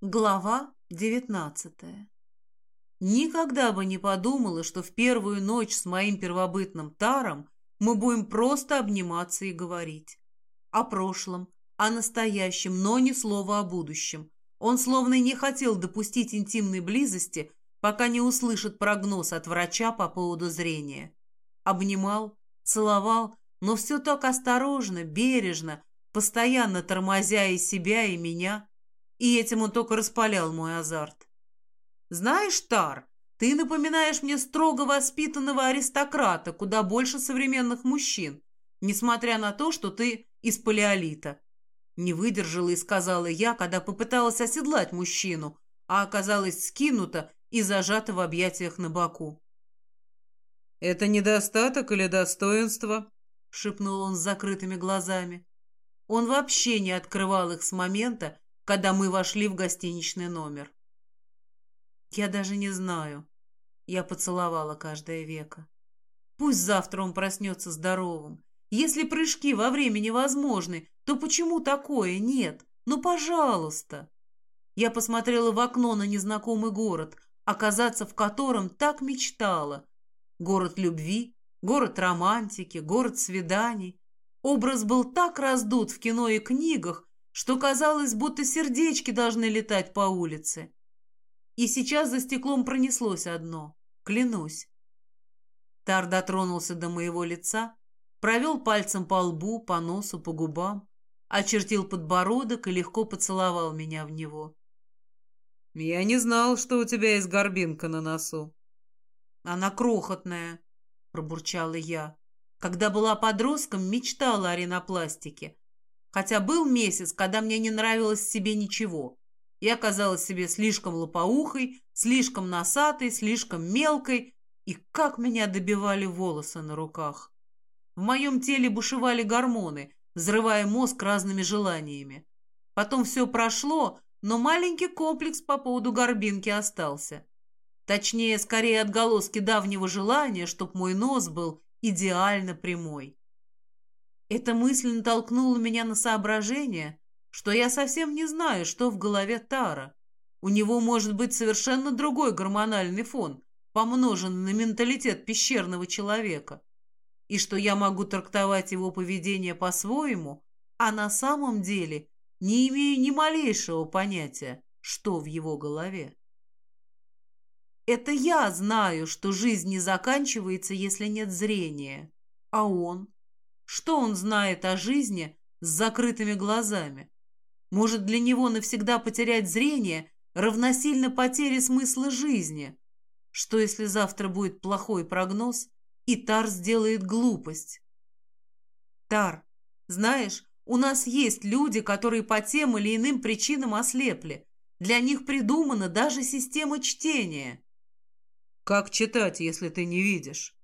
Глава девятнадцатая Никогда бы не подумала, что в первую ночь с моим первобытным Таром мы будем просто обниматься и говорить. О прошлом, о настоящем, но ни слова о будущем. Он словно не хотел допустить интимной близости, пока не услышит прогноз от врача по поводу зрения. Обнимал, целовал, но все так осторожно, бережно, постоянно тормозя и себя, и меня – и этим он только распалял мой азарт. «Знаешь, Тар, ты напоминаешь мне строго воспитанного аристократа, куда больше современных мужчин, несмотря на то, что ты из палеолита». Не выдержала и сказала я, когда попыталась оседлать мужчину, а оказалась скинута и зажата в объятиях на боку. «Это недостаток или достоинство?» — шепнул он с закрытыми глазами. Он вообще не открывал их с момента, когда мы вошли в гостиничный номер. Я даже не знаю. Я поцеловала каждое веко. Пусть завтра он проснется здоровым. Если прыжки во времени возможны, то почему такое нет? Ну, пожалуйста. Я посмотрела в окно на незнакомый город, оказаться в котором так мечтала. Город любви, город романтики, город свиданий. Образ был так раздут в кино и книгах, что казалось, будто сердечки должны летать по улице. И сейчас за стеклом пронеслось одно, клянусь. Тар дотронулся до моего лица, провел пальцем по лбу, по носу, по губам, очертил подбородок и легко поцеловал меня в него. «Я не знал, что у тебя есть горбинка на носу». «Она крохотная», — пробурчала я. Когда была подростком, мечтала о ринопластике, Хотя был месяц, когда мне не нравилось себе ничего. Я казалась себе слишком лопоухой, слишком носатой, слишком мелкой, и как меня добивали волосы на руках. В моем теле бушевали гормоны, взрывая мозг разными желаниями. Потом все прошло, но маленький комплекс по поводу горбинки остался. Точнее, скорее отголоски давнего желания, чтоб мой нос был идеально прямой. Эта мысль натолкнула меня на соображение, что я совсем не знаю, что в голове Тара. У него может быть совершенно другой гормональный фон, помноженный на менталитет пещерного человека, и что я могу трактовать его поведение по-своему, а на самом деле не имею ни малейшего понятия, что в его голове. Это я знаю, что жизнь не заканчивается, если нет зрения, а он что он знает о жизни с закрытыми глазами? Может, для него навсегда потерять зрение равносильно потере смысла жизни? Что, если завтра будет плохой прогноз, и Тар сделает глупость? Тар, знаешь, у нас есть люди, которые по тем или иным причинам ослепли. Для них придумана даже система чтения. Как читать, если ты не видишь?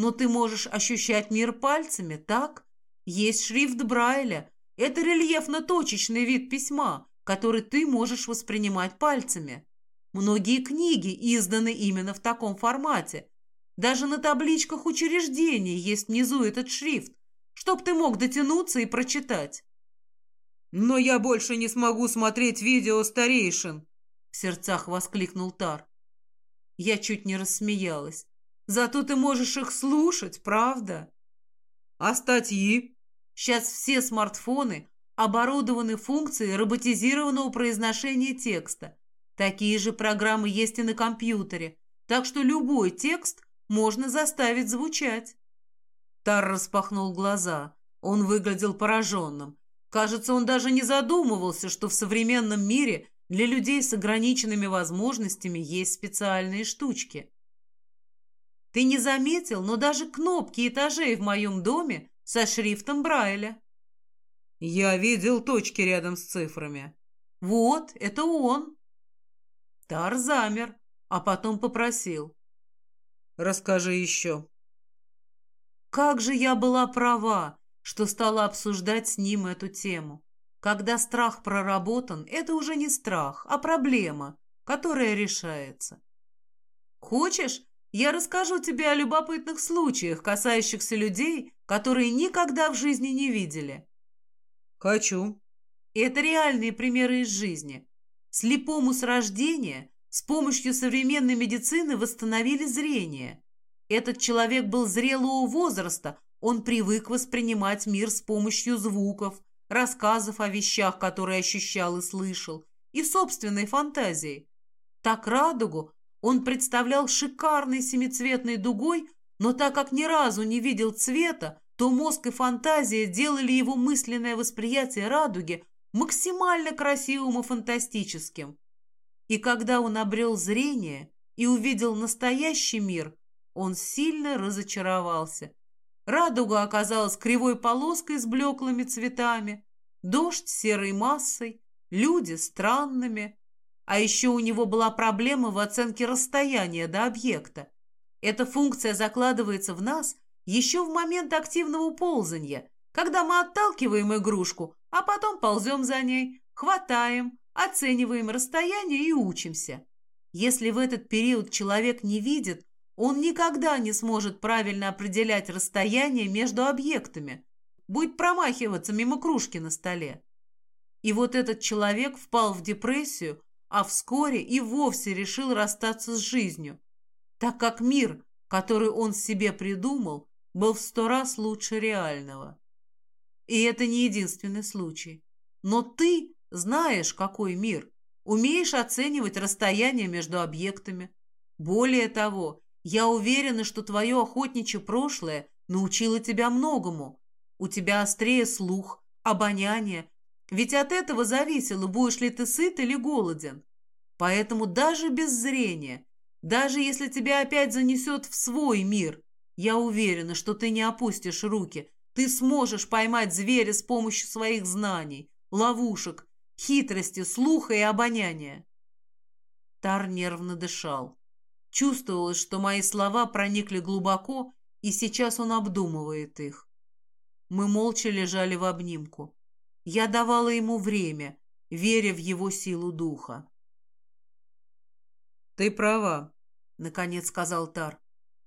Но ты можешь ощущать мир пальцами, так? Есть шрифт Брайля. Это рельефно-точечный вид письма, который ты можешь воспринимать пальцами. Многие книги изданы именно в таком формате. Даже на табличках учреждений есть внизу этот шрифт, чтоб ты мог дотянуться и прочитать. «Но я больше не смогу смотреть видео старейшин!» В сердцах воскликнул Тар. Я чуть не рассмеялась. Зато ты можешь их слушать, правда? А статьи? Сейчас все смартфоны оборудованы функцией роботизированного произношения текста. Такие же программы есть и на компьютере, так что любой текст можно заставить звучать. Тар распахнул глаза. Он выглядел пораженным. Кажется, он даже не задумывался, что в современном мире для людей с ограниченными возможностями есть специальные штучки. Ты не заметил, но даже кнопки этажей в моем доме со шрифтом Брайля. Я видел точки рядом с цифрами. Вот, это он. Тар замер, а потом попросил. Расскажи еще. Как же я была права, что стала обсуждать с ним эту тему. Когда страх проработан, это уже не страх, а проблема, которая решается. Хочешь, я расскажу тебе о любопытных случаях, касающихся людей, которые никогда в жизни не видели. Хочу. И это реальные примеры из жизни. Слепому с рождения с помощью современной медицины восстановили зрение. Этот человек был зрелого возраста, он привык воспринимать мир с помощью звуков, рассказов о вещах, которые ощущал и слышал, и собственной фантазии. Так радугу он представлял шикарной семицветной дугой, но так как ни разу не видел цвета, то мозг и фантазия делали его мысленное восприятие радуги максимально красивым и фантастическим. И когда он обрел зрение и увидел настоящий мир, он сильно разочаровался. Радуга оказалась кривой полоской с блеклыми цветами, дождь серой массой, люди странными. А еще у него была проблема в оценке расстояния до объекта. Эта функция закладывается в нас еще в момент активного ползания, когда мы отталкиваем игрушку, а потом ползем за ней, хватаем, оцениваем расстояние и учимся. Если в этот период человек не видит, он никогда не сможет правильно определять расстояние между объектами, будет промахиваться мимо кружки на столе. И вот этот человек впал в депрессию, а вскоре и вовсе решил расстаться с жизнью, так как мир, который он себе придумал, был в сто раз лучше реального. И это не единственный случай. Но ты знаешь, какой мир, умеешь оценивать расстояние между объектами. Более того, я уверена, что твое охотничье прошлое научило тебя многому. У тебя острее слух, обоняние, ведь от этого зависело, будешь ли ты сыт или голоден. Поэтому даже без зрения, даже если тебя опять занесет в свой мир, я уверена, что ты не опустишь руки. Ты сможешь поймать зверя с помощью своих знаний, ловушек, хитрости, слуха и обоняния. Тар нервно дышал. Чувствовалось, что мои слова проникли глубоко, и сейчас он обдумывает их. Мы молча лежали в обнимку. Я давала ему время, веря в его силу духа. «Ты права», — наконец сказал Тар.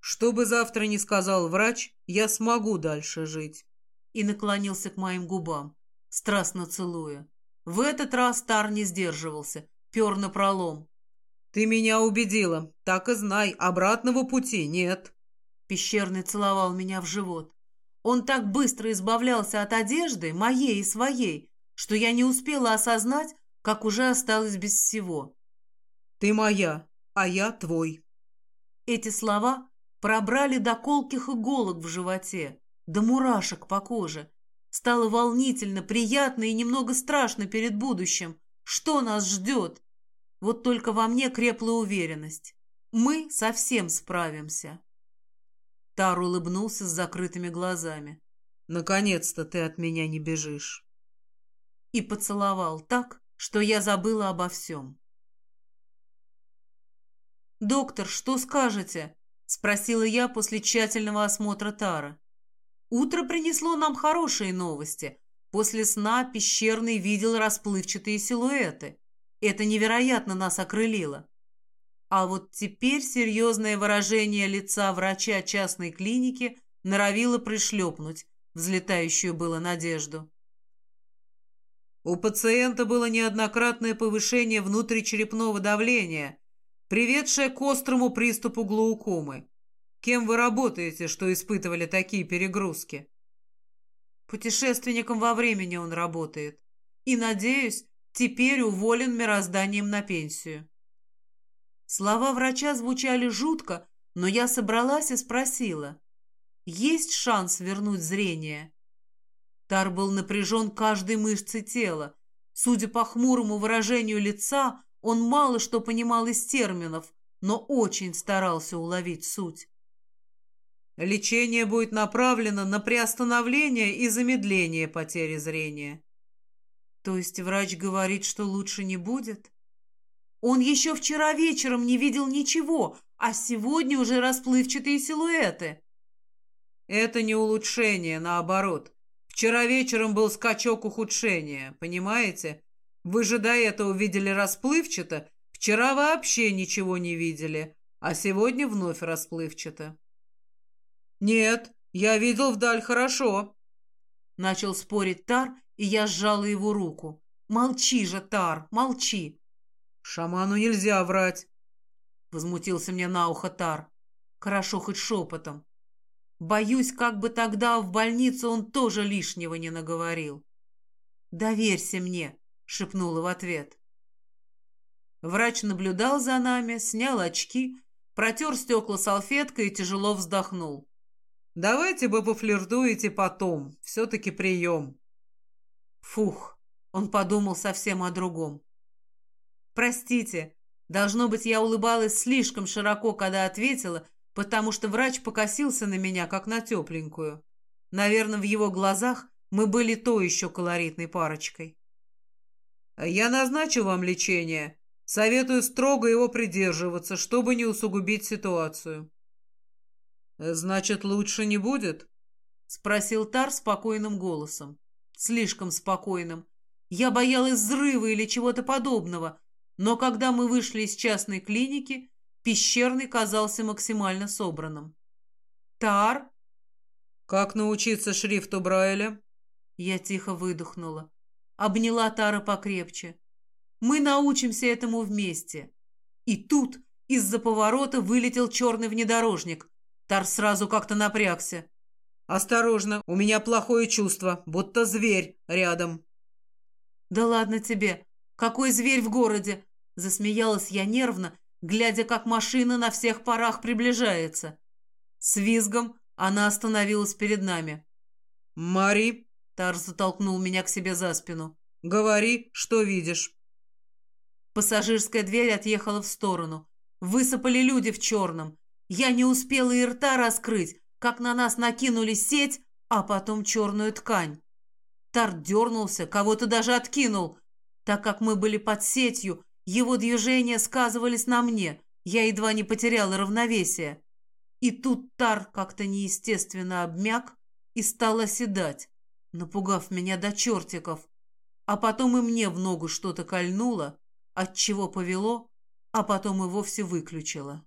Что бы завтра ни сказал врач, я смогу дальше жить. И наклонился к моим губам, страстно целуя. В этот раз Тар не сдерживался, пер на пролом. Ты меня убедила, так и знай, обратного пути нет. Пещерный целовал меня в живот. Он так быстро избавлялся от одежды, моей и своей, что я не успела осознать, как уже осталась без всего. «Ты моя, а я твой». Эти слова Пробрали до колких иголок в животе, до мурашек по коже. Стало волнительно, приятно и немного страшно перед будущим. Что нас ждет? Вот только во мне крепла уверенность. Мы совсем справимся. Тар улыбнулся с закрытыми глазами. «Наконец-то ты от меня не бежишь». И поцеловал так, что я забыла обо всем. «Доктор, что скажете?» Спросила я после тщательного осмотра Тара. Утро принесло нам хорошие новости. После сна пещерный видел расплывчатые силуэты. Это невероятно нас окрылило. А вот теперь серьезное выражение лица врача частной клиники норовило пришлепнуть взлетающую было надежду. У пациента было неоднократное повышение внутричерепного давления, приведшая к острому приступу глаукомы. Кем вы работаете, что испытывали такие перегрузки? Путешественником во времени он работает. И, надеюсь, теперь уволен мирозданием на пенсию. Слова врача звучали жутко, но я собралась и спросила. Есть шанс вернуть зрение? Тар был напряжен каждой мышцей тела. Судя по хмурому выражению лица, он мало что понимал из терминов, но очень старался уловить суть. Лечение будет направлено на приостановление и замедление потери зрения. То есть врач говорит, что лучше не будет? Он еще вчера вечером не видел ничего, а сегодня уже расплывчатые силуэты. Это не улучшение, наоборот. Вчера вечером был скачок ухудшения, понимаете? Вы же до этого видели расплывчато, вчера вообще ничего не видели, а сегодня вновь расплывчато. Нет, я видел вдаль хорошо. Начал спорить Тар, и я сжала его руку. Молчи же, Тар, молчи. Шаману нельзя врать. Возмутился мне на ухо Тар. Хорошо хоть шепотом. Боюсь, как бы тогда в больницу он тоже лишнего не наговорил. «Доверься мне», — шепнула в ответ. Врач наблюдал за нами, снял очки, протер стекла салфеткой и тяжело вздохнул. «Давайте вы пофлиртуете потом. Все-таки прием». Фух, он подумал совсем о другом. «Простите, должно быть, я улыбалась слишком широко, когда ответила, потому что врач покосился на меня, как на тепленькую. Наверное, в его глазах мы были то еще колоритной парочкой. «Я назначу вам лечение. Советую строго его придерживаться, чтобы не усугубить ситуацию». «Значит, лучше не будет?» — спросил Тар спокойным голосом. Слишком спокойным. Я боялась взрыва или чего-то подобного, но когда мы вышли из частной клиники, Пещерный казался максимально собранным. «Тар?» «Как научиться шрифту Брайля?» Я тихо выдохнула. Обняла Тара покрепче. «Мы научимся этому вместе». И тут из-за поворота вылетел черный внедорожник. Тар сразу как-то напрягся. «Осторожно, у меня плохое чувство, будто зверь рядом». «Да ладно тебе! Какой зверь в городе?» Засмеялась я нервно глядя, как машина на всех парах приближается. С визгом она остановилась перед нами. «Мари!» — Тарс затолкнул меня к себе за спину. «Говори, что видишь». Пассажирская дверь отъехала в сторону. Высыпали люди в черном. Я не успела и рта раскрыть, как на нас накинули сеть, а потом черную ткань. Тарт дернулся, кого-то даже откинул. Так как мы были под сетью, его движения сказывались на мне, я едва не потеряла равновесие. И тут Тар как-то неестественно обмяк и стал оседать, напугав меня до чертиков. А потом и мне в ногу что-то кольнуло, от чего повело, а потом и вовсе выключило.